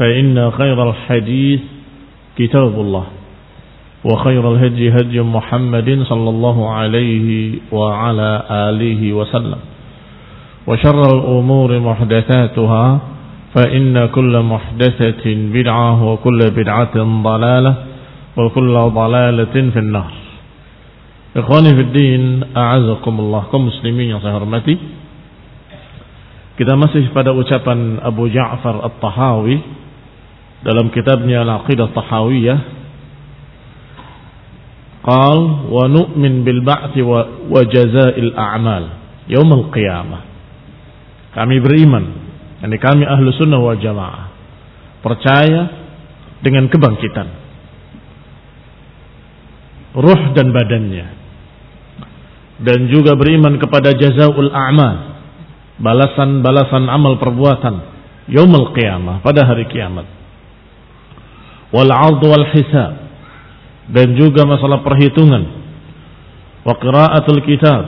فإن خير الحديث كتاب الله وخير الهدي هدي محمد صلى الله عليه وعلى آله وسلم وشر الأمور محدثاتها فإن كل محدثة بدعة وكل بدعة ضلالة وكل ضلالة في النار Ikhwani fi din, a'azakumullah kaum muslimin yang saya hormati. Kita masih pada ucapan Abu Ja'far At-Tahawi dalam kitabnya Al-Aqidah Tahawiyah qal wa nu'min bil ba'thi wa, wa jazaa'il a'mal yaumil qiyamah. Kami beriman ini kami ahlu sunnah wal jamaah percaya dengan kebangkitan ruh dan badannya dan juga beriman kepada jazaul a'mal balasan-balasan amal perbuatan yaumul qiyamah pada hari kiamat wal 'ard wal hisab. Dan juga masalah perhitungan. Wa qiraatul kitab.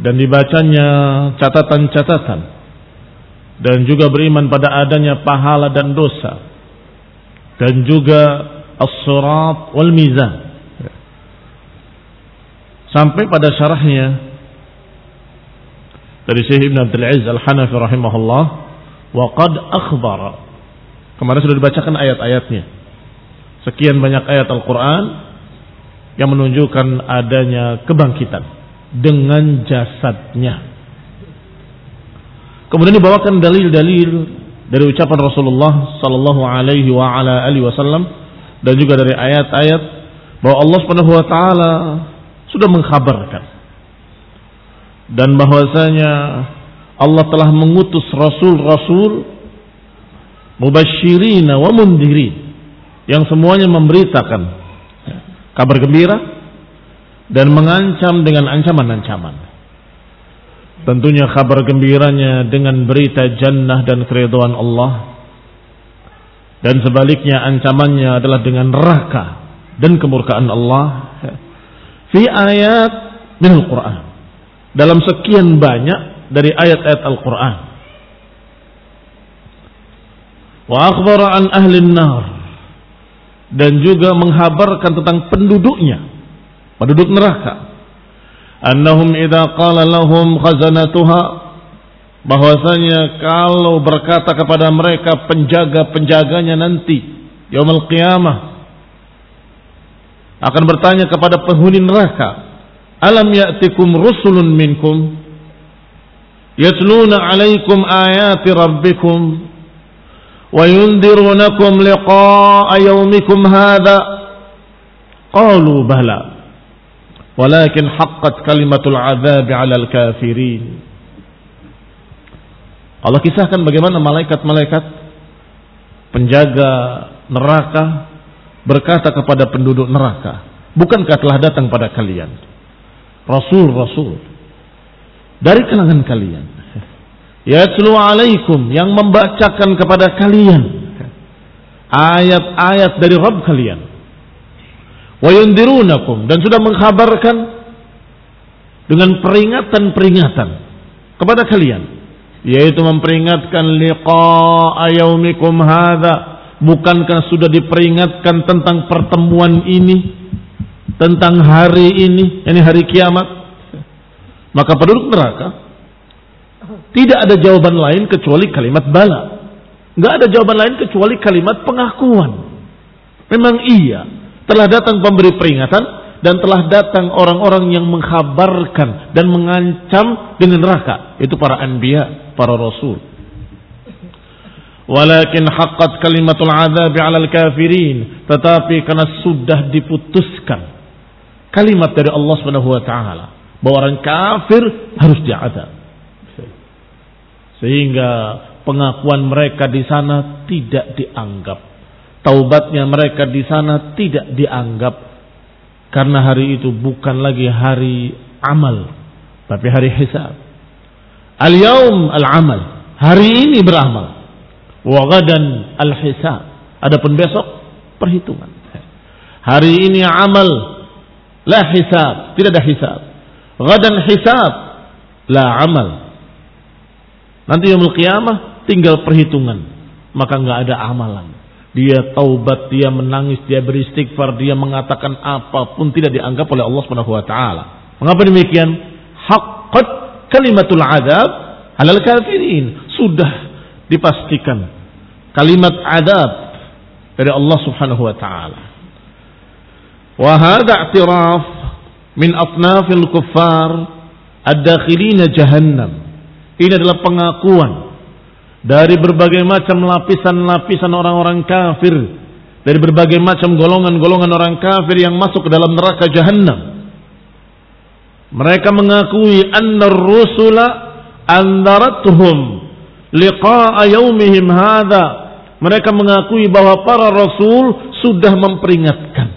Dan dibacanya catatan-catatan. Dan juga beriman pada adanya pahala dan dosa. Dan juga as-sirat wal mizan. Sampai pada syarahnya. Dari Syekh Ibn Abdul Aziz Al-Hanafi rahimahullah wa qad akhbara kemarin sudah dibacakan ayat-ayatnya sekian banyak ayat Al-Quran yang menunjukkan adanya kebangkitan dengan jasadnya. Kemudian dibawakan dalil-dalil dari ucapan Rasulullah sallallahu alaihi wasallam dan juga dari ayat-ayat bahwa Allah Subhanahu wa taala sudah mengkhabarkan dan bahwasanya Allah telah mengutus rasul-rasul mubasysyirin wa mundirin yang semuanya memberitakan kabar gembira dan mengancam dengan ancaman-ancaman. Tentunya kabar gembiranya dengan berita jannah dan keriduan Allah dan sebaliknya ancamannya adalah dengan neraka dan kemurkaan Allah. Fi ayat min Al-Quran. Dalam sekian banyak dari ayat-ayat Al-Quran. Wa akhbara an ahli nar dan juga menghabarkan tentang penduduknya, penduduk neraka. Annahum idza qala lahum khazanatuha. Bahwasanya kalau berkata kepada mereka penjaga-penjaganya nanti yaumul qiyamah akan bertanya kepada penghuni neraka, "Alam ya'tikum rusulun minkum? Yatluna 'alaikum ayati rabbikum وينذرونكم لقاء يومكم هذا قالوا بلى walakin haqqat kalimatul azab 'alal kafirin. Allah kisahkan bagaimana malaikat-malaikat penjaga neraka berkata kepada penduduk neraka, "Bukankah telah datang pada kalian rasul-rasul dari kalangan kalian yatlu alaikum yang membacakan kepada kalian. Ayat-ayat dari Rabb kalian. Wa yundirunakum dan sudah mengkhabarkan dengan peringatan-peringatan kepada kalian. Yaitu memperingatkan liqa'a yaumikum hadza bukankah sudah diperingatkan tentang pertemuan ini? Tentang hari ini? Ini hari kiamat? Maka penduduk neraka tidak ada jawaban lain kecuali kalimat bala. Nggak ada jawaban lain kecuali kalimat pengakuan. Memang iya, telah datang pemberi peringatan dan telah datang orang-orang yang mengkhabarkan dan mengancam dengan neraka. Itu para anbiya, para rasul. Walakin haqqat kalimatul azab 'alal kafirin, tetapi karena sudah diputuskan kalimat dari Allah taala bahwa orang kafir harus diadab. Sehingga pengakuan mereka di sana tidak dianggap. Taubatnya mereka di sana tidak dianggap. Karena hari itu bukan lagi hari amal. Tapi hari hisab. Al-yaum al-amal. Hari ini beramal. Wagadan al-hisab. Adapun besok perhitungan. Hari ini amal. La hisab. Tidak ada hisab. Gadan hisab. La amal Nanti yang qiyamah tinggal perhitungan. Maka nggak ada amalan. Dia taubat, dia menangis, dia beristighfar, dia mengatakan apa pun tidak dianggap oleh Allah Subhanahu wa taala. Mengapa demikian? Haqqat kalimatul adab halal kafirin. Sudah dipastikan kalimat adab dari Allah Subhanahu wa taala. Wa hadha i'tiraf min afnafil kuffar ad-dakhilina jahannam ini adalah pengakuan dari berbagai macam lapisan-lapisan orang-orang kafir, dari berbagai macam golongan-golongan orang kafir yang masuk ke dalam neraka jahanam. Mereka mengakui anna rusula andaratuhum liqa'a yaumihim hadha. Mereka mengakui bahwa para rasul sudah memperingatkan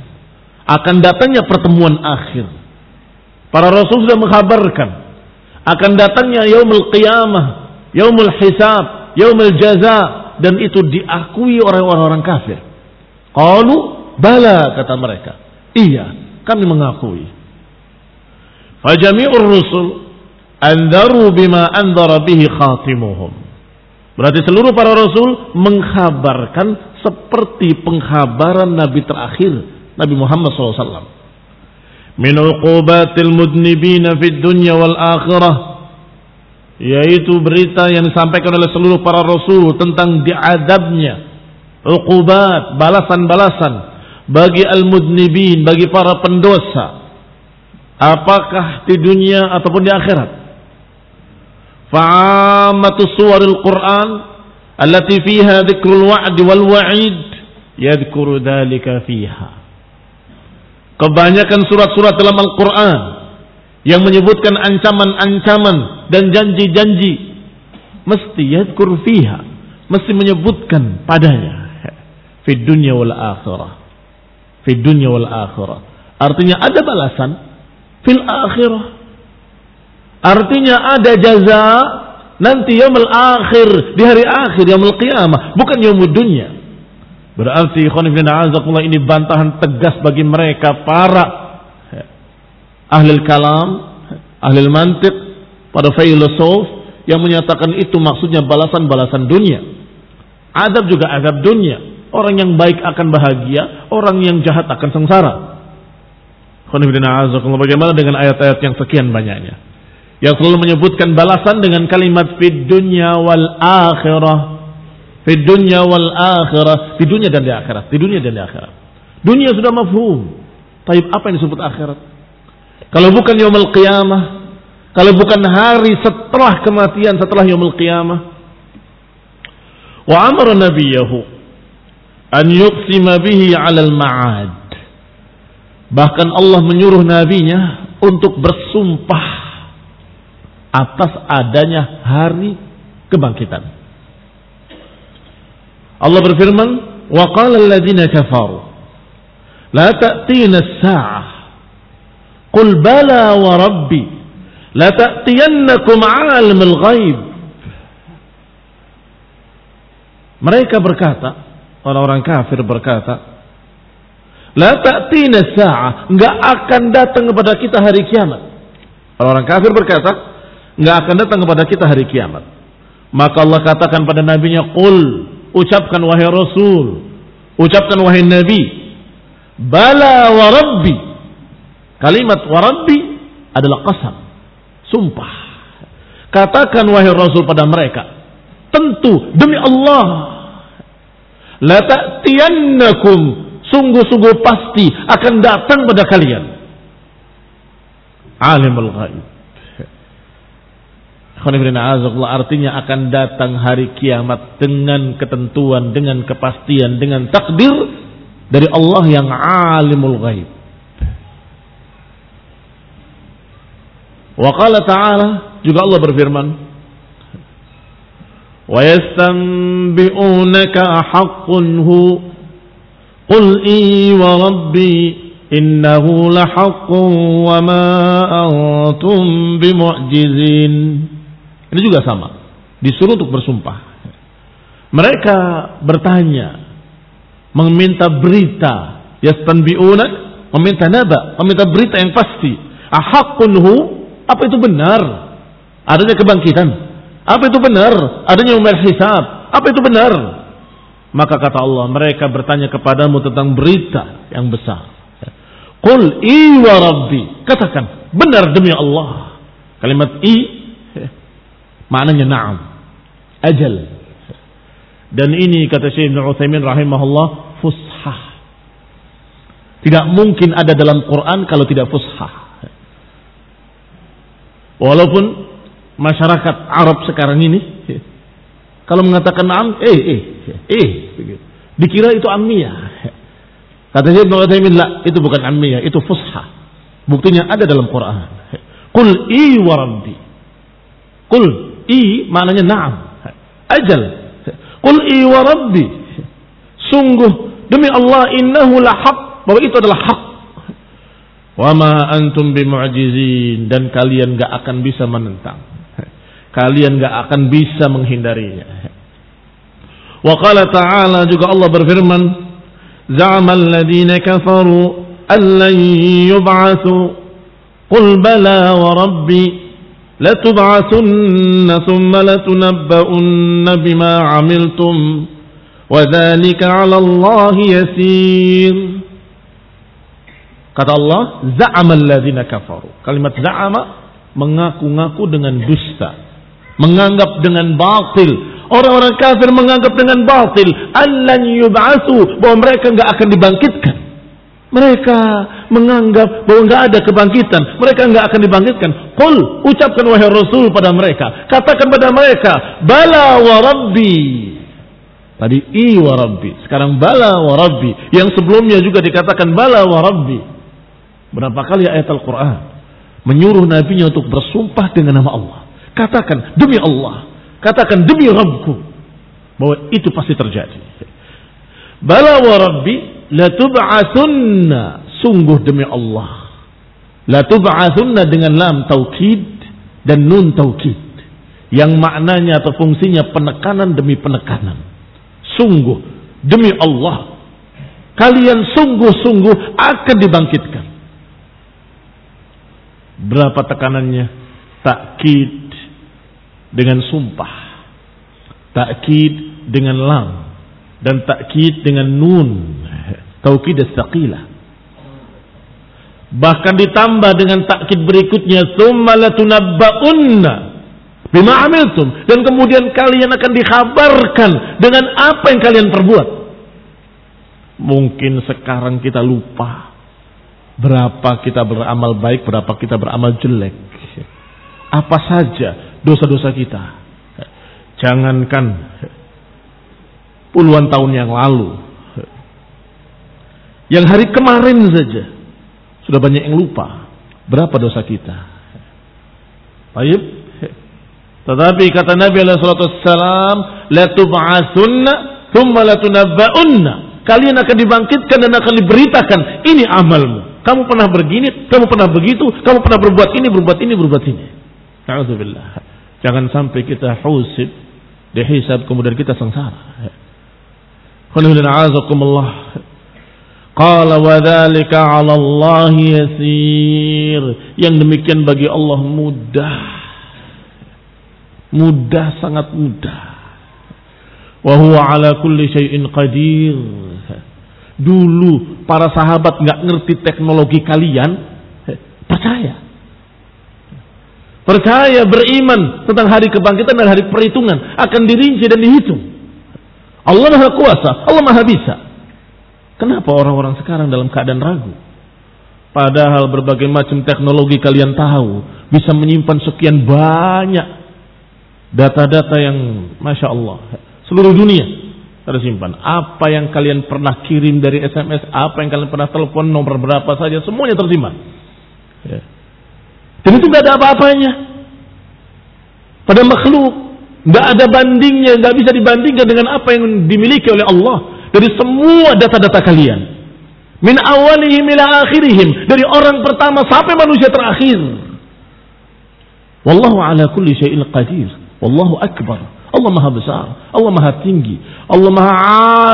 akan datangnya pertemuan akhir. Para rasul sudah mengkabarkan akan datangnya yaumul qiyamah, yaumul hisab, yaumul jaza dan itu diakui oleh orang-orang kafir. Qalu bala kata mereka. Iya, kami mengakui. Fajami'ur rusul andaru bima andara bihi khatimuhum. Berarti seluruh para rasul menghabarkan seperti penghabaran nabi terakhir Nabi Muhammad SAW min uqubatil mudnibina fid dunya wal akhirah yaitu berita yang disampaikan oleh seluruh para rasul tentang diadabnya uqubat balasan-balasan bagi al-mudnibin bagi para pendosa. Apakah di dunia ataupun di akhirat? Fa'amatu suwaril Qur'an allati fiha dzikrul wa'd wal wa'id yadhkuru dhalika fiha Kebanyakan surat-surat dalam Al-Quran yang menyebutkan ancaman-ancaman dan janji-janji mesti yadkur fiha mesti menyebutkan padanya. Fi dunya wal akhirah. Fi dunya wal akhirah. Artinya ada balasan. Fil akhirah. Artinya ada jaza nanti yaumul akhir di hari akhir yaumul qiyamah bukan yaumul dunya Berarti azakullah ini bantahan tegas bagi mereka para ahli kalam, ahli mantik, para filosof yang menyatakan itu maksudnya balasan-balasan dunia. Adab juga adab dunia. Orang yang baik akan bahagia, orang yang jahat akan sengsara. Bagaimana dengan ayat-ayat yang sekian banyaknya? Yang selalu menyebutkan balasan dengan kalimat fid dunya wal akhirah di dunia wal akhirah. Di dunia dan di akhirat. Di dunia dan di akhirat. Dunia sudah mafhum. Tapi apa yang disebut akhirat? Kalau bukan yaumul qiyamah. Kalau bukan hari setelah kematian, setelah yaumul qiyamah. Wa amara nabiyahu. An yuqsima bihi alal ma'ad. Bahkan Allah menyuruh nabinya untuk bersumpah atas adanya hari kebangkitan. Allah berfirman, "Wa qala alladziina kafaru la ta'tina as-sa'ah." Qul bala wa rabbi la ta'tiyannakum 'alimul ghaib. Mereka berkata, orang-orang kafir berkata, La ta'tina sa'ah, enggak akan datang kepada kita hari kiamat. Orang-orang kafir berkata, enggak akan datang kepada kita hari kiamat. Maka Allah katakan pada nabinya, "Qul ucapkan wahai Rasul, ucapkan wahai Nabi, bala wa rabbi. Kalimat wa rabbi adalah qasam, sumpah. Katakan wahai Rasul pada mereka, tentu demi Allah, la ta'tiyannakum sungguh-sungguh pasti akan datang pada kalian. Alimul ghaib artinya akan datang hari kiamat dengan ketentuan, dengan kepastian, dengan takdir dari Allah yang alimul ghaib. Wa ta'ala juga Allah berfirman Wa yastanbi'unaka haqqun hu Qul i wa rabbi innahu lahaqqun wa ma antum bimu'jizin ini juga sama. Disuruh untuk bersumpah. Mereka bertanya, meminta berita, yastanbi'una, meminta naba, meminta berita yang pasti. Ahakunhu, apa itu benar? Adanya kebangkitan. Apa itu benar? Adanya umar hisab. Apa itu benar? Maka kata Allah, mereka bertanya kepadamu tentang berita yang besar. Qul i wa rabbi. Katakan, benar demi Allah. Kalimat i Maknanya na'am. Ajal. Dan ini kata Syekh Ibn Uthaymin rahimahullah fushah. Tidak mungkin ada dalam Quran kalau tidak fushah. Walaupun masyarakat Arab sekarang ini kalau mengatakan na'am, eh, eh, eh, dikira itu ammiyah. Kata Syekh Ibn Uthaymin, lah, itu bukan ammiyah, itu fushah. Buktinya ada dalam Quran. Qul i wa. Qul I maknanya na'am. Ajal. Qul i wa rabbi. Sungguh demi Allah innahu lahaq. Bahwa itu adalah hak. Wa ma antum bimu'jizin. Dan kalian gak akan bisa menentang. Kalian gak akan bisa menghindarinya. Wa qala ta'ala juga Allah berfirman. Za'amal ladhina kafaru. Allan yub'athu. Qul bala wa rabbi. لتبعثن ثم لتنبؤن بما عملتم وذلك على الله يسير Kata Allah, za'amal ladzina kafaru. Kalimat za'ama mengaku-ngaku dengan dusta. Menganggap dengan batil. Orang-orang kafir menganggap dengan batil. Allan yub'asu. Bahwa mereka enggak akan dibangkitkan. Mereka menganggap bahwa nggak ada kebangkitan. Mereka nggak akan dibangkitkan. Qul, ucapkan wahai Rasul pada mereka. Katakan pada mereka, bala wa rabbi. Tadi i wa rabbi. Sekarang bala wa rabbi. Yang sebelumnya juga dikatakan bala wa rabbi. Berapa kali ayat Al-Quran menyuruh nabinya untuk bersumpah dengan nama Allah. Katakan demi Allah. Katakan demi Rabbku. Bahwa itu pasti terjadi. Bala wa rabbi latub'atsunna sungguh demi Allah. Latub'atsunna dengan lam taukid dan nun taukid. Yang maknanya atau fungsinya penekanan demi penekanan. Sungguh demi Allah. Kalian sungguh-sungguh akan dibangkitkan. Berapa tekanannya? Takkid dengan sumpah. Takkid dengan lam. Dan takkid dengan nun taukid as-saqilah. Bahkan ditambah dengan takkid berikutnya tsumma latunabba'unna bima amiltum dan kemudian kalian akan dikhabarkan dengan apa yang kalian perbuat. Mungkin sekarang kita lupa berapa kita beramal baik, berapa kita beramal jelek. Apa saja dosa-dosa kita. Jangankan puluhan tahun yang lalu, yang hari kemarin saja sudah banyak yang lupa. berapa dosa kita. Baik. Tetapi kata Nabi alaihi. Kalian akan dibangkitkan dan akan diberitakan, ini amalmu. Kamu pernah begini, kamu pernah begitu, kamu pernah berbuat ini, berbuat ini, berbuat ini. Jangan sampai kita husib, dihisab, kemudian kita sengsara. Alhamdulillah. Qala wa 'ala Allah yasir. Yang demikian bagi Allah mudah. Mudah sangat mudah. Wa huwa 'ala kulli syai'in qadir. Dulu para sahabat nggak ngerti teknologi kalian, percaya. Percaya beriman tentang hari kebangkitan dan hari perhitungan akan dirinci dan dihitung. Allah Maha Kuasa, Allah Maha Bisa. Kenapa orang-orang sekarang dalam keadaan ragu? Padahal berbagai macam teknologi kalian tahu bisa menyimpan sekian banyak data-data yang masya Allah seluruh dunia tersimpan. Apa yang kalian pernah kirim dari SMS, apa yang kalian pernah telepon nomor berapa saja semuanya tersimpan. Ya. Dan itu nggak ada apa-apanya. Pada makhluk nggak ada bandingnya, nggak bisa dibandingkan dengan apa yang dimiliki oleh Allah dari semua data-data kalian. Min awalihim ila akhirihim. Dari orang pertama sampai manusia terakhir. Wallahu ala kulli syai'il qadir. Wallahu akbar. Allah maha besar. Allah maha tinggi. Allah maha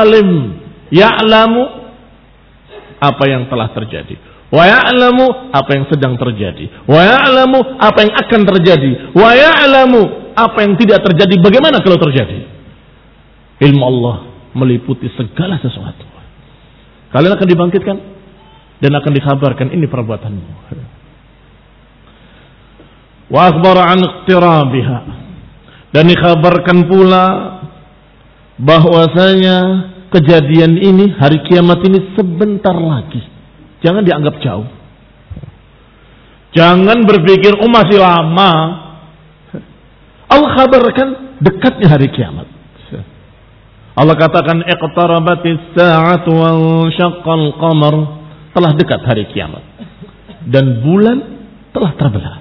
alim. Ya'lamu apa yang telah terjadi. Wa ya'lamu apa yang sedang terjadi. Wa ya'lamu apa yang akan terjadi. Wa ya'lamu apa yang tidak terjadi. Bagaimana kalau terjadi? Ilmu Allah meliputi segala sesuatu. Kalian akan dibangkitkan dan akan dikabarkan ini perbuatanmu. Wa akhbara an iqtirabiha. Dan dikabarkan pula bahwasanya kejadian ini hari kiamat ini sebentar lagi. Jangan dianggap jauh. Jangan berpikir oh masih lama. Allah kabarkan dekatnya hari kiamat. Allah katakan iqtarabatis sa'atu wa syaqqal qamar. Telah dekat hari kiamat. Dan bulan telah terbelah.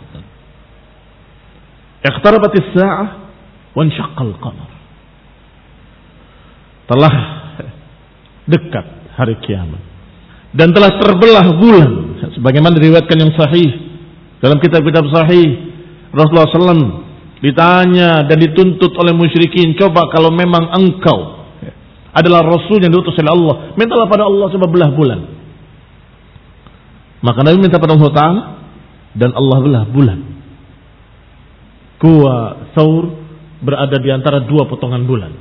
Iqtarabatis sa'ah wa syaqqal qamar. Telah dekat hari kiamat. Dan telah terbelah bulan. Sebagaimana diriwayatkan yang sahih. Dalam kitab-kitab sahih Rasulullah SAW ditanya dan dituntut oleh musyrikin coba kalau memang engkau adalah Rasul yang diutus oleh Allah. Mintalah pada Allah sebab belah bulan. Maka Nabi minta pada Allah Ta'ala dan Allah belah bulan. Gua Saur berada di antara dua potongan bulan.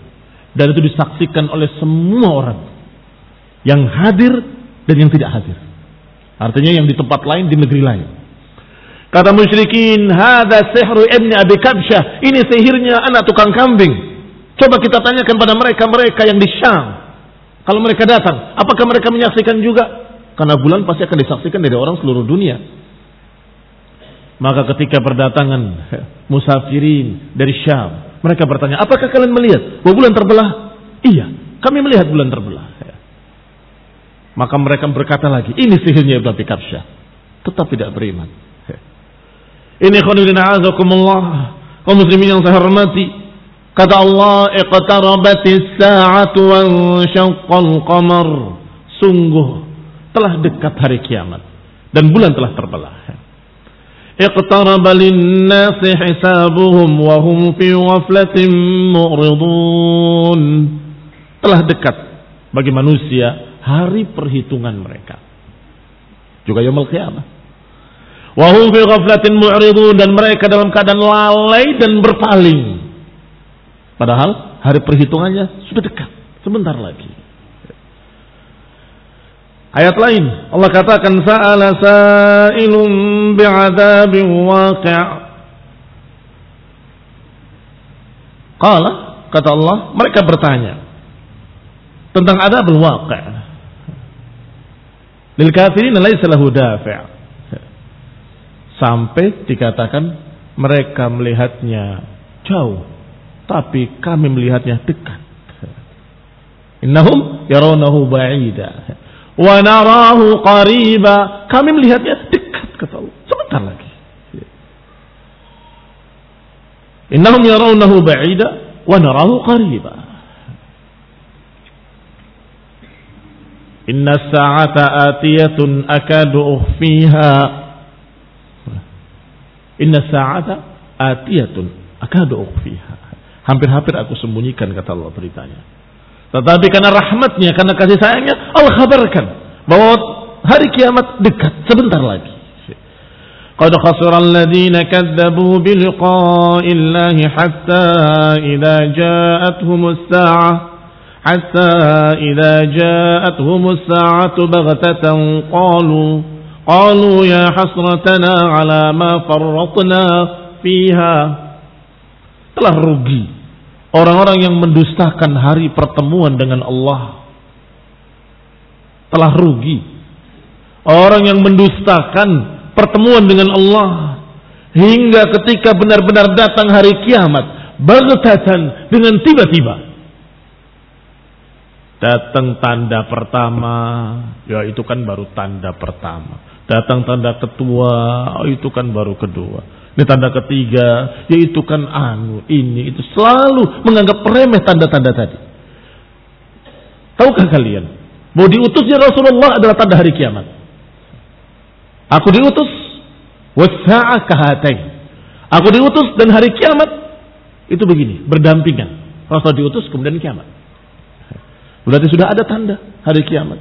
Dan itu disaksikan oleh semua orang. Yang hadir dan yang tidak hadir. Artinya yang di tempat lain, di negeri lain. Kata musyrikin, Hada sihru ibni Abi Kabsyah. Ini sihirnya anak tukang kambing. Coba kita tanyakan pada mereka-mereka yang di Syam. Kalau mereka datang, apakah mereka menyaksikan juga? Karena bulan pasti akan disaksikan dari orang seluruh dunia. Maka ketika berdatangan musafirin dari Syam, mereka bertanya, apakah kalian melihat bahwa bulan terbelah? Iya, kami melihat bulan terbelah. Maka mereka berkata lagi, ini sihirnya Ibn Kabsyah. Tetap tidak beriman. Ini khonudina azakumullah. Kaum muslimin yang saya hormati. Kata Allah, "Iqtarabatis sa'atu wa syaqqal qamar." Sungguh telah dekat hari kiamat dan bulan telah terbelah. Iqtaraba lin-nasi hisabuhum wa hum fi ghaflatin mu'ridun. Telah dekat bagi manusia hari perhitungan mereka. Juga yaumul qiyamah. Wa hum fi ghaflatin mu'ridun dan mereka dalam keadaan lalai dan berpaling Padahal hari perhitungannya sudah dekat, sebentar lagi. Ayat lain. Allah katakan sa'ala sa'ilun bi'adzabin waqi' Qala kata Allah mereka bertanya tentang adabul waqi' Lil kafirin laisa lahu dafi' Sampai dikatakan mereka melihatnya jauh tapi kami melihatnya dekat. Innahum yarawnahu ba'ida wa narahu qariba. Kami melihatnya dekat kata Allah. Sebentar lagi. Innahum yarawnahu ba'ida wa narahu qariba. Inna sa'ata atiyatun akadu ukhfiha. Inna sa'ata atiyatun akadu ukhfiha. Hampir-hampir aku sembunyikan kata Allah beritanya. Tetapi karena rahmatnya, karena kasih sayangnya, Allah kabarkan bahwa hari kiamat dekat sebentar lagi. قد خسر الذين كذبوا بلقاء الله حتى إذا جاءتهم الساعة حتى إذا جاءتهم الساعة بغتة قالوا قالوا يا حسرتنا على ما فرطنا فيها telah rugi orang-orang yang mendustakan hari pertemuan dengan Allah telah rugi. Orang yang mendustakan pertemuan dengan Allah hingga ketika benar-benar datang hari kiamat bagtatan dengan tiba-tiba. Datang tanda pertama ya itu kan baru tanda pertama. Datang tanda kedua oh, itu kan baru kedua ini tanda ketiga yaitu kan anu ini itu selalu menganggap remeh tanda-tanda tadi tahukah kalian mau diutusnya Rasulullah adalah tanda hari kiamat Aku diutus kahatain. Aku diutus dan hari kiamat itu begini, berdampingan. Rasul diutus kemudian kiamat. Berarti sudah ada tanda hari kiamat.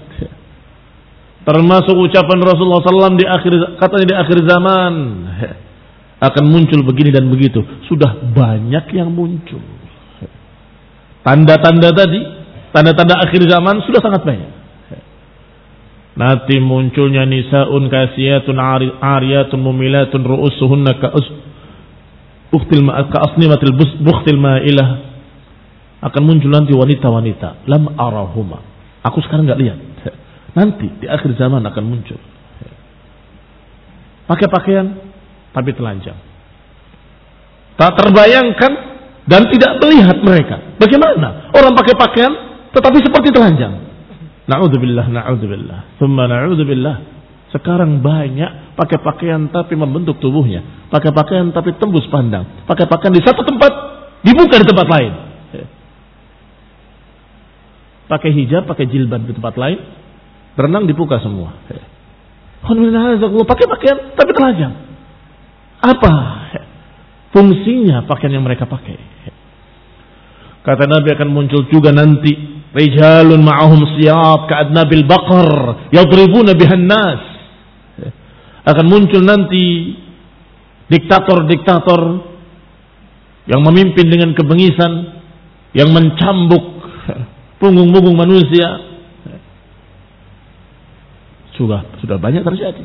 Termasuk ucapan Rasulullah SAW di akhir katanya di akhir zaman akan muncul begini dan begitu. Sudah banyak yang muncul. Tanda-tanda tadi, tanda-tanda akhir zaman sudah sangat banyak. Nanti munculnya nisaun kasiyatun ariyatun mumilatun ru'usuhunna ka uktil ka asnimatil bukhtil ma'ilah akan muncul nanti wanita-wanita lam arahuma aku sekarang nggak lihat nanti di akhir zaman akan muncul pakai pakaian tapi telanjang tak terbayangkan dan tidak melihat mereka bagaimana orang pakai pakaian tetapi seperti telanjang Na'udzubillah, na'udzubillah. Thumma na'udzubillah. Sekarang banyak pakai pakaian tapi membentuk tubuhnya. Pakai pakaian tapi tembus pandang. Pakai pakaian di satu tempat, dibuka di tempat lain. Pakai hijab, pakai jilbab di tempat lain. Berenang dibuka semua. Pakai pakaian tapi telanjang. Apa fungsinya pakaian yang mereka pakai? Kata Nabi akan muncul juga nanti rijalun ma'ahum siyab ka'adnabil baqar yadribuna bihan nas akan muncul nanti diktator-diktator yang memimpin dengan kebengisan yang mencambuk punggung-punggung manusia. Sudah sudah banyak terjadi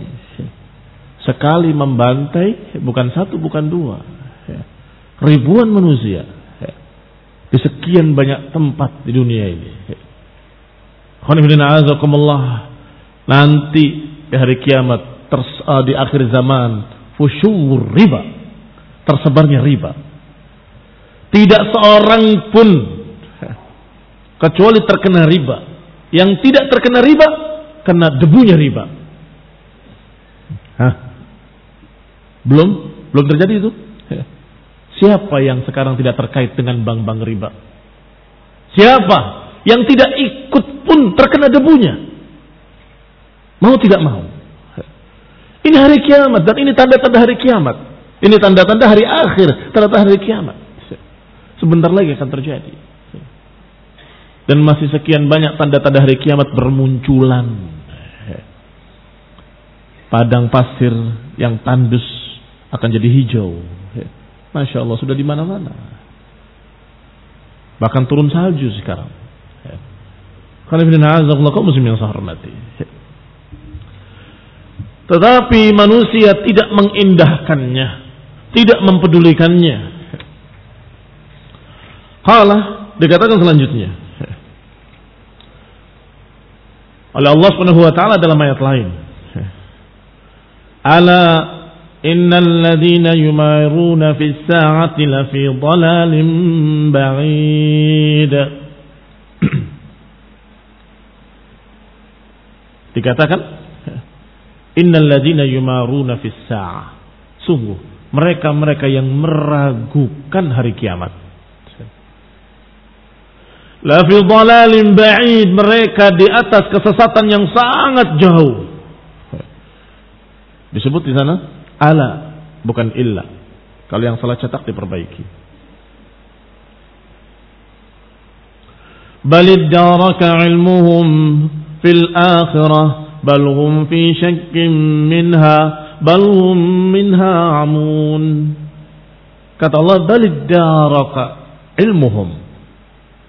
sekali membantai bukan satu bukan dua ribuan manusia di sekian banyak tempat di dunia ini. Nanti di hari kiamat ters, uh, di akhir zaman fusyur riba tersebarnya riba. Tidak seorang pun kecuali terkena riba. Yang tidak terkena riba kena debunya riba. Belum belum terjadi itu? Siapa yang sekarang tidak terkait dengan bank-bank riba? Siapa yang tidak ikut pun terkena debunya? Mau tidak mau. Ini hari kiamat dan ini tanda-tanda hari kiamat. Ini tanda-tanda hari akhir, tanda-tanda hari kiamat. Sebentar lagi akan terjadi. Dan masih sekian banyak tanda-tanda hari kiamat bermunculan. Padang pasir yang tandus akan jadi hijau. Masya Allah sudah di mana-mana. Bahkan turun salju sekarang. Kau muslim yang hormati. Tetapi manusia tidak mengindahkannya, tidak mempedulikannya. Halah dikatakan selanjutnya. Oleh Allah Subhanahu wa taala dalam ayat lain. Ala إن الذين يمارون في الساعة لفي ضلال بعيد dikatakan innal ladzina yumaruna fis sa'ah sungguh mereka-mereka yang meragukan hari kiamat. La fi dhalalin ba'id mereka di atas kesesatan yang sangat jauh. Disebut di sana ala bukan illa. Kalau yang salah cetak diperbaiki. Balid daraka ilmuhum fil akhirah bal hum fi syakkin minha bal hum minha amun. Kata Allah balid daraka ilmuhum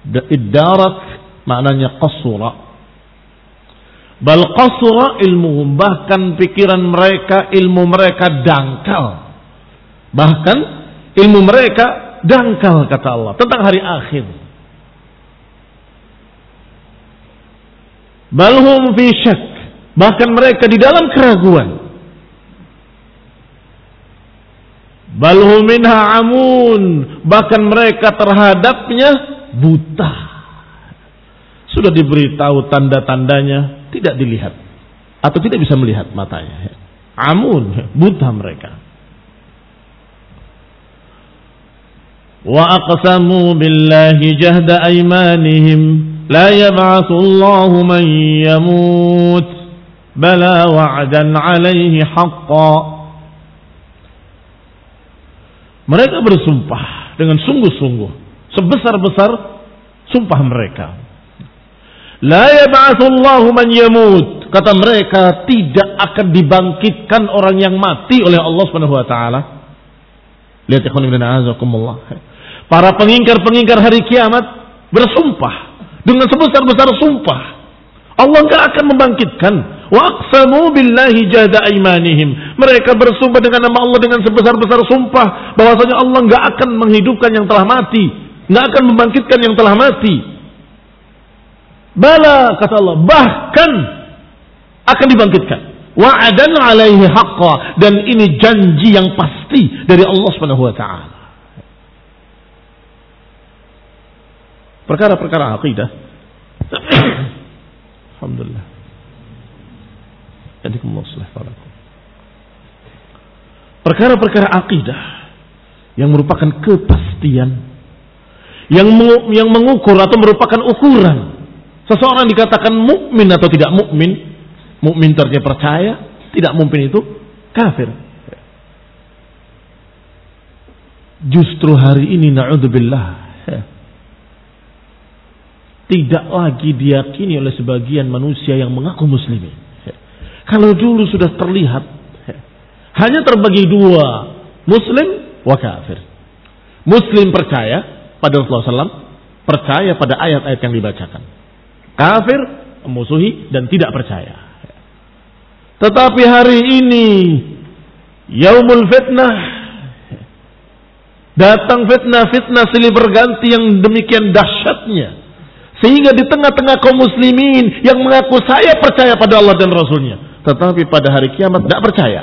Iddarak maknanya qasura. Bal qasura ilmuhum. Bahkan pikiran mereka, ilmu mereka dangkal. Bahkan ilmu mereka dangkal kata Allah. Tentang hari akhir. Balhum fi syak. Bahkan mereka di dalam keraguan. Balhum minha amun. Bahkan mereka terhadapnya buta. Sudah diberitahu tanda-tandanya, tidak dilihat. Atau tidak bisa melihat matanya. Amun, buta mereka. Wa aqsamu billahi jahda aymanihim la yab'athu Allahu man yamut bala wa'dan alaihi haqqa Mereka bersumpah dengan sungguh-sungguh sebesar-besar sumpah mereka. La yab'atsullahu man yamut. Kata mereka tidak akan dibangkitkan orang yang mati oleh Allah Subhanahu wa taala. Lihat ikhwan ibn. Para pengingkar-pengingkar hari kiamat bersumpah dengan sebesar-besar sumpah. Allah enggak akan membangkitkan. Wa aqsamu billahi jahda aimanihim. Mereka bersumpah dengan nama Allah dengan sebesar-besar sumpah bahwasanya Allah enggak akan menghidupkan yang telah mati nggak akan membangkitkan yang telah mati. Bala kata Allah, bahkan akan dibangkitkan. Wa'adan alaihi haqqa dan ini janji yang pasti dari Allah Subhanahu wa taala. Perkara-perkara akidah. Alhamdulillah. Jadi Perkara-perkara akidah yang merupakan kepastian yang mengukur atau merupakan ukuran seseorang dikatakan mukmin atau tidak mukmin mukmin terjadi percaya tidak mukmin itu kafir. Justru hari ini naudzubillah. Tidak lagi diyakini oleh sebagian manusia yang mengaku muslimin. Kalau dulu sudah terlihat hanya terbagi dua muslim wa kafir. Muslim percaya pada Rasulullah SAW, percaya pada ayat-ayat yang dibacakan. Kafir, memusuhi, dan tidak percaya. Tetapi hari ini, Yaumul Fitnah, datang fitnah-fitnah silih berganti yang demikian dahsyatnya. Sehingga di tengah-tengah kaum muslimin yang mengaku saya percaya pada Allah dan Rasulnya. Tetapi pada hari kiamat tidak percaya.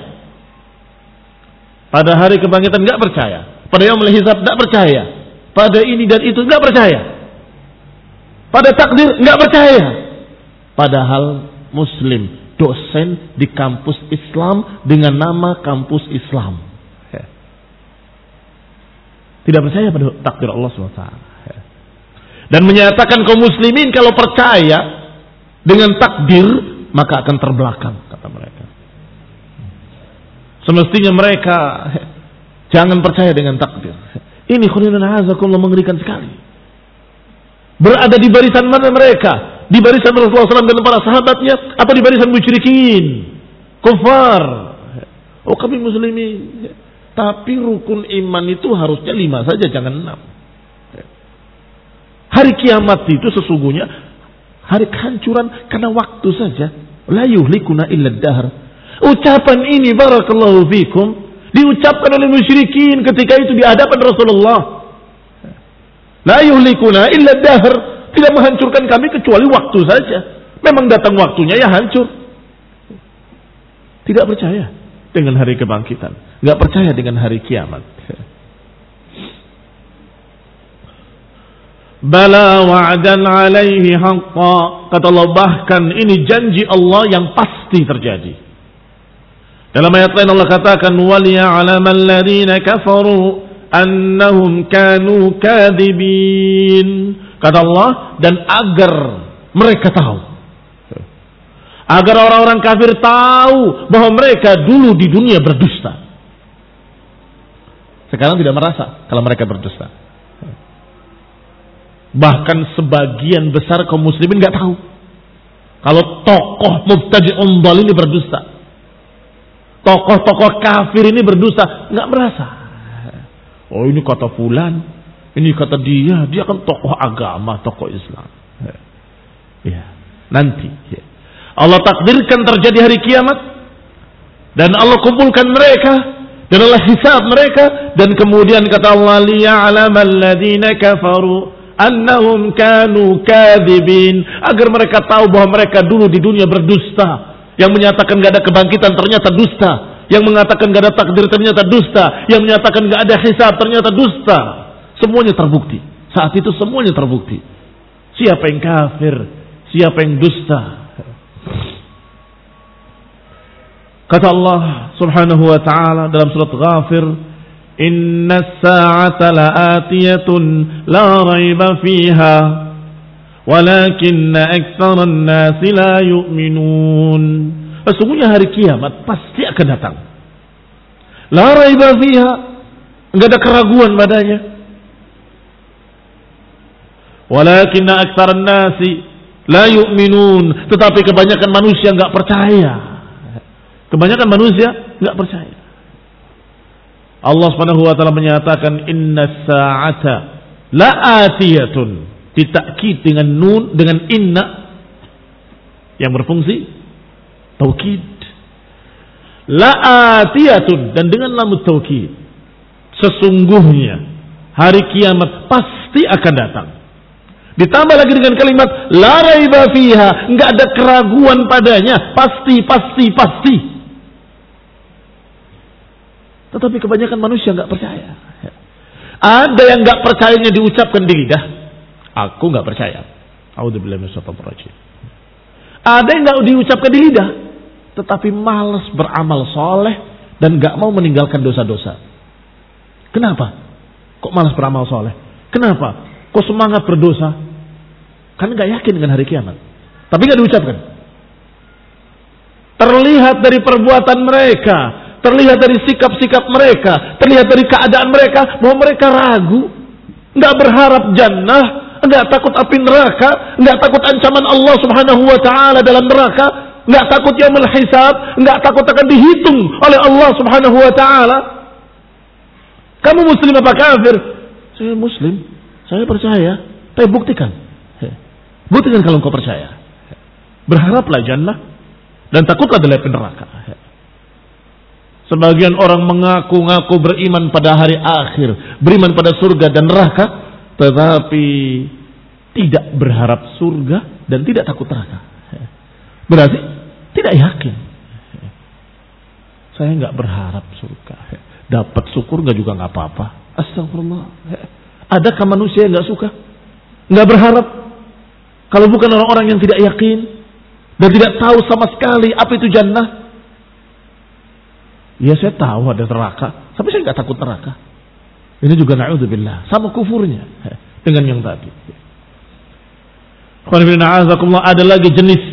Pada hari kebangkitan tidak percaya. Pada yang hisab tidak percaya pada ini dan itu nggak percaya. Pada takdir nggak percaya. Padahal Muslim dosen di kampus Islam dengan nama kampus Islam. Tidak percaya pada takdir Allah SWT. Dan menyatakan kaum muslimin kalau percaya dengan takdir maka akan terbelakang kata mereka. Semestinya mereka jangan percaya dengan takdir. Ini khulilun azakullah mengerikan sekali. Berada di barisan mana mereka? Di barisan Rasulullah SAW dan para sahabatnya atau di barisan musyrikin? Kufar. Oh kami muslimin. Tapi rukun iman itu harusnya lima saja, jangan enam. Hari kiamat itu sesungguhnya hari kehancuran karena waktu saja. La yuhlikuna illa dahr. Ucapan ini barakallahu fikum Diucapkan oleh musyrikin ketika itu di hadapan Rasulullah. La yuhlikuna illa dahr. Tidak menghancurkan kami kecuali waktu saja. Memang datang waktunya ya hancur. Tidak percaya dengan hari kebangkitan. Tidak percaya dengan hari kiamat. Bala wa'dan alaihi haqqa. Kata Allah bahkan ini janji Allah yang pasti terjadi. Dalam ayat lain Allah katakan waliya'lamal ladzina kafaru annahum kanu kadhibin. Kata Allah dan agar mereka tahu. Agar orang-orang kafir tahu bahwa mereka dulu di dunia berdusta. Sekarang tidak merasa kalau mereka berdusta. Bahkan sebagian besar kaum muslimin nggak tahu kalau tokoh mubtadi'un ini berdusta. Tokoh-tokoh kafir ini berdusta, nggak merasa. Oh ini kata fulan, ini kata dia, dia kan tokoh agama, tokoh Islam. Ya, nanti. Ya. Allah takdirkan terjadi hari kiamat dan Allah kumpulkan mereka dan Allah hisab mereka dan kemudian kata Allah liya'lamal ladzina kafaru annahum kanu kadhibin agar mereka tahu bahwa mereka dulu di dunia berdusta yang menyatakan gak ada kebangkitan ternyata dusta. Yang mengatakan gak ada takdir ternyata dusta. Yang menyatakan gak ada hisab ternyata dusta. Semuanya terbukti. Saat itu semuanya terbukti. Siapa yang kafir, siapa yang dusta. Kata Allah Subhanahu wa taala dalam surat Ghafir, "Inna as-sa'ata la'atiyatun la raiba fiha." Walakinna aktsaran nasi la yu'minun. Sesungguhnya hari kiamat pasti akan datang. La raiba fiha. Enggak ada keraguan padanya. Walakinna aktsaran nasi la yu'minun. Tetapi kebanyakan manusia enggak percaya. Kebanyakan manusia enggak percaya. Allah Subhanahu wa taala menyatakan inna sa'ata la'atiyatun ditakkid dengan nun dengan inna yang berfungsi taukid la'atiyatun dan dengan lam taukid sesungguhnya hari kiamat pasti akan datang. Ditambah lagi dengan kalimat la raiba fiha. Enggak ada keraguan padanya. Pasti pasti pasti. Tetapi kebanyakan manusia enggak percaya. Ada yang enggak percayanya diucapkan di lidah. Aku nggak percaya. Ada yang nggak diucapkan di lidah, tetapi malas beramal soleh dan nggak mau meninggalkan dosa-dosa. Kenapa? Kok malas beramal soleh? Kenapa? Kok semangat berdosa? Kan nggak yakin dengan hari kiamat. Tapi nggak diucapkan. Terlihat dari perbuatan mereka, terlihat dari sikap-sikap mereka, terlihat dari keadaan mereka bahwa mereka ragu, nggak berharap jannah, enggak takut api neraka, enggak takut ancaman Allah Subhanahu wa taala dalam neraka, enggak takut yaumul hisab, enggak takut akan dihitung oleh Allah Subhanahu wa taala. Kamu muslim apa kafir? Saya muslim. Saya percaya. Tapi buktikan. Buktikan kalau engkau percaya. Berharaplah jannah dan takutlah dari neraka. Sebagian orang mengaku-ngaku beriman pada hari akhir, beriman pada surga dan neraka, tetapi tidak berharap surga dan tidak takut neraka. Berarti tidak yakin. Saya nggak berharap surga. Dapat syukur nggak juga nggak apa-apa. Astagfirullah. Adakah manusia yang nggak suka? Nggak berharap? Kalau bukan orang-orang yang tidak yakin dan tidak tahu sama sekali apa itu jannah. Ya saya tahu ada neraka, tapi saya nggak takut neraka. Ini juga na'udzubillah. Sama kufurnya dengan yang tadi. Ada lagi jenis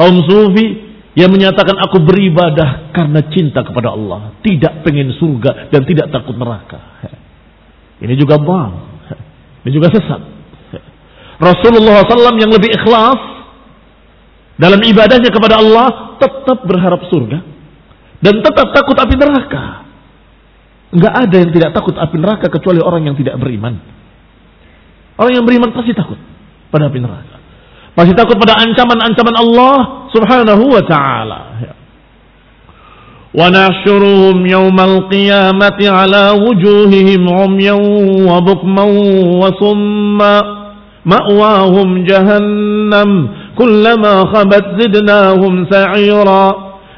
kaum sufi yang menyatakan aku beribadah karena cinta kepada Allah. Tidak pengen surga dan tidak takut neraka. Ini juga bang. Ini juga sesat. Rasulullah SAW yang lebih ikhlas dalam ibadahnya kepada Allah tetap berharap surga dan tetap takut api neraka. Enggak ada yang tidak takut api neraka kecuali orang yang tidak beriman. Orang yang beriman pasti takut pada api neraka. Pasti takut pada ancaman-ancaman Allah Subhanahu wa taala. ونحشرهم يوم القيامة على وجوههم عميا وبكما وصما مأواهم جهنم كلما خبت زدناهم سعيرا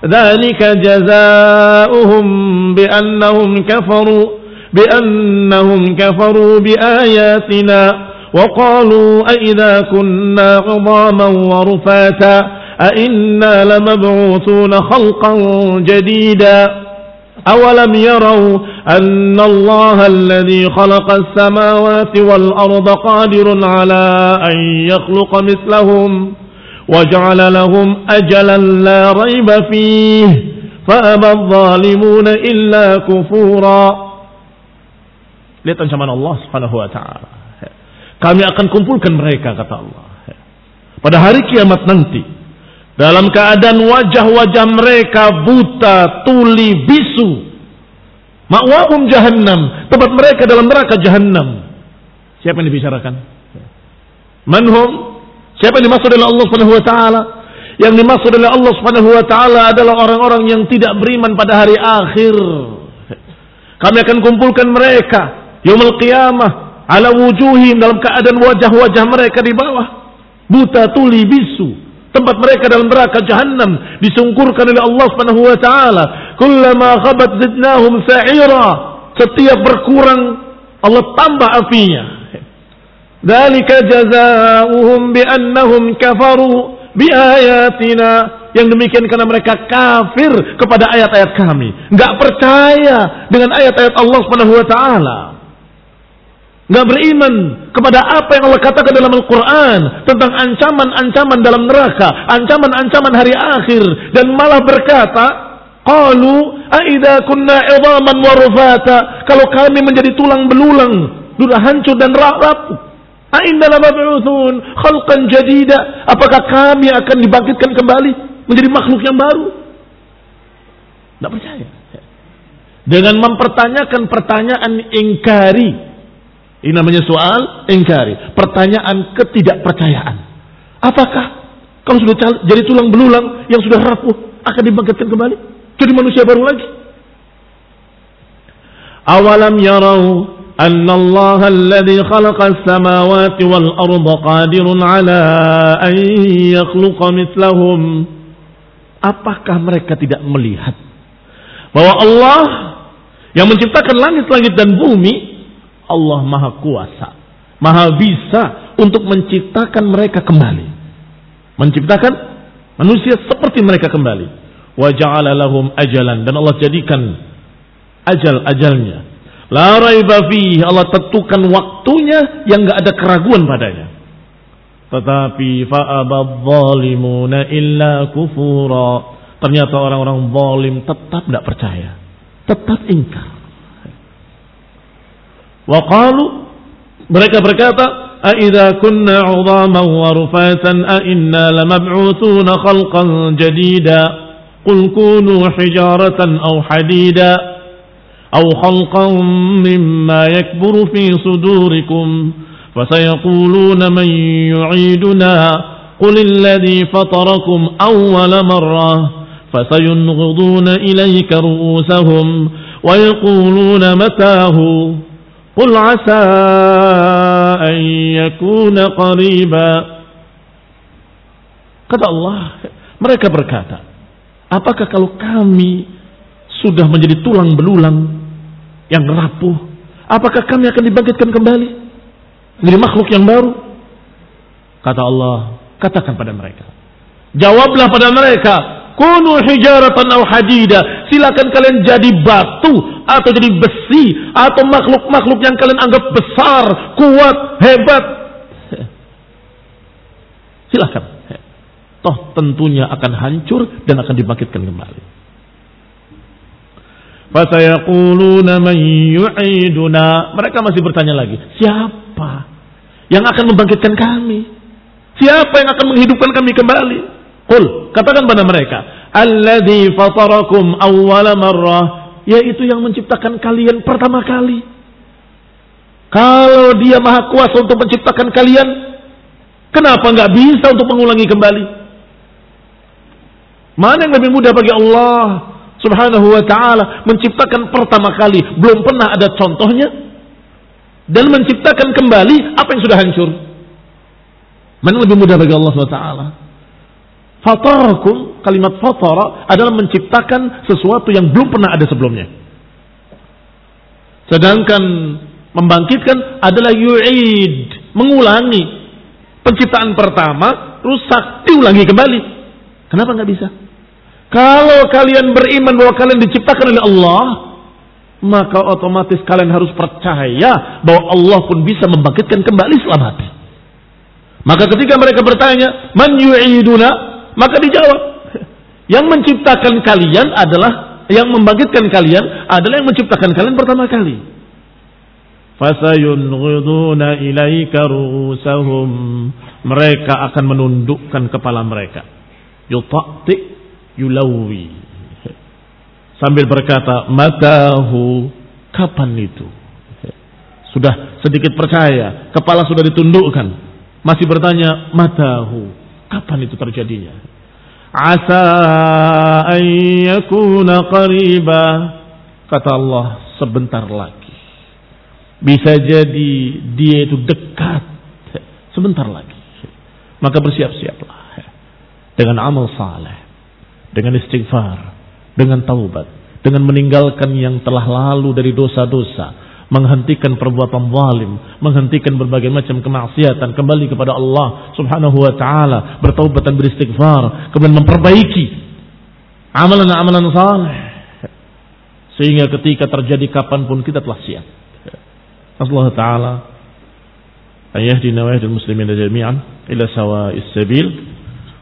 ذلك جزاؤهم بأنهم كفروا بأنهم كفروا بآياتنا وقالوا أئذا كنا عظاما ورفاتا أئنا لمبعوثون خلقا جديدا أولم يروا أن الله الذي خلق السماوات والأرض قادر على أن يخلق مثلهم وجعل لهم أجلا لا ريب فيه فأبى الظالمون إلا كفورا Lihat subhanahu wa ta'ala. Kami akan kumpulkan mereka, kata Allah. Pada hari kiamat nanti. Dalam keadaan wajah-wajah mereka buta, tuli, bisu. Ma'wahum jahannam. Tempat mereka dalam neraka jahannam. Siapa yang dibicarakan? Manhum? Siapa yang dimaksud oleh Allah Subhanahu wa taala? Yang dimaksud oleh Allah Subhanahu wa taala adalah orang-orang yang tidak beriman pada hari akhir. Kami akan kumpulkan mereka yaumul qiyamah ala wujuhim dalam keadaan wajah-wajah mereka di bawah. Buta tuli bisu. Tempat mereka dalam neraka jahanam disungkurkan oleh Allah Subhanahu wa taala. Kullama khabat zidnahum sa'ira. Setiap berkurang Allah tambah apinya Dzalika jazaohum bi annahum kafaru bi ayatina. Yang demikian karena mereka kafir kepada ayat-ayat kami, enggak percaya dengan ayat-ayat Allah Subhanahu wa taala. Enggak beriman kepada apa yang Allah katakan dalam Al-Qur'an tentang ancaman-ancaman dalam neraka, ancaman-ancaman hari akhir dan malah berkata, Qalu aida kunna idhaman wa rufata. Kalau kami menjadi tulang belulang, sudah hancur dan rapuh. Aina lamab'utsun khalqan jadida? Apakah kami akan dibangkitkan kembali menjadi makhluk yang baru? Tidak percaya. Dengan mempertanyakan pertanyaan ingkari. Ini namanya soal ingkari. Pertanyaan ketidakpercayaan. Apakah kalau sudah jadi tulang belulang yang sudah rapuh akan dibangkitkan kembali? Jadi manusia baru lagi? Awalam yarau أن الله الذي خلق السماوات والأرض قادر على أن يخلق مثلهم Apakah mereka tidak melihat bahwa Allah yang menciptakan langit-langit dan bumi Allah maha kuasa maha bisa untuk menciptakan mereka kembali menciptakan manusia seperti mereka kembali wa ja'ala ajalan dan Allah jadikan ajal-ajalnya La raiba Allah tentukan waktunya yang enggak ada keraguan padanya. Tetapi fa'abad zalimuna illa kufura. Ternyata orang-orang zalim tetap tidak percaya. Tetap ingkar. Waqalu mereka berkata, "Aidza kunna 'idhaman wa rufatan a inna lamab'utsuna khalqan jadida." Qul kunu hijaratan aw hadida aw khalqan mimma yakburu fi sudurikum فسيقولون من يعيدنا قل الذي فطركم أول مرة فسينغضون إليك رؤوسهم ويقولون متاه قل عسى أن يكون قريبا kata Allah mereka berkata apakah kalau kami sudah menjadi tulang belulang yang rapuh, apakah kami akan dibangkitkan kembali menjadi makhluk yang baru? Kata Allah, katakan pada mereka. Jawablah pada mereka, kunu hijaratan au hadida. Silakan kalian jadi batu atau jadi besi atau makhluk-makhluk yang kalian anggap besar, kuat, hebat. Silakan. Toh tentunya akan hancur dan akan dibangkitkan kembali. Fasayaquluna man. Mereka masih bertanya lagi, siapa yang akan membangkitkan kami? Siapa yang akan menghidupkan kami kembali? Qul, katakan pada mereka, alladzi fatarakum awwala marrah, yaitu yang menciptakan kalian pertama kali. Kalau dia maha kuasa untuk menciptakan kalian, kenapa nggak bisa untuk mengulangi kembali? Mana yang lebih mudah bagi Allah? subhanahu wa ta'ala menciptakan pertama kali belum pernah ada contohnya dan menciptakan kembali apa yang sudah hancur mana lebih mudah bagi Allah SWT fatarakum kalimat fatara adalah menciptakan sesuatu yang belum pernah ada sebelumnya sedangkan membangkitkan adalah yu'id mengulangi penciptaan pertama rusak diulangi kembali Kenapa nggak bisa? Kalau kalian beriman bahwa kalian diciptakan oleh Allah, maka otomatis kalian harus percaya bahwa Allah pun bisa membangkitkan kembali setelah mati. Maka ketika mereka bertanya, "Man yu'iduna?" Maka dijawab, yang menciptakan kalian adalah yang membangkitkan kalian adalah yang menciptakan kalian pertama kali. Fasayunghiduna ilaika ru'usahum. Mereka akan menundukkan kepala mereka. Yuta'ti yulawi. Sambil berkata, matahu. Kapan itu? Sudah sedikit percaya. Kepala sudah ditundukkan. Masih bertanya, matahu. Kapan itu terjadinya? Asa an yakuna qariba. Kata Allah, sebentar lagi bisa jadi dia itu dekat sebentar lagi. Maka bersiap-siaplah dengan amal saleh, dengan istighfar, dengan taubat, dengan meninggalkan yang telah lalu dari dosa-dosa, menghentikan perbuatan zalim, menghentikan berbagai macam kemaksiatan, kembali kepada Allah Subhanahu wa taala, bertaubat dan beristighfar, kemudian memperbaiki amalan-amalan saleh sehingga ketika terjadi kapanpun kita telah siap. الله تعالى أن يهدينا ويهدي المسلمين جميعا إلى سواء السبيل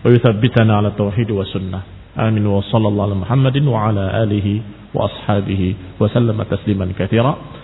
ويثبتنا على التوحيد والسنة آمين وصلى الله على محمد وعلى آله وأصحابه وسلم تسليما كثيرا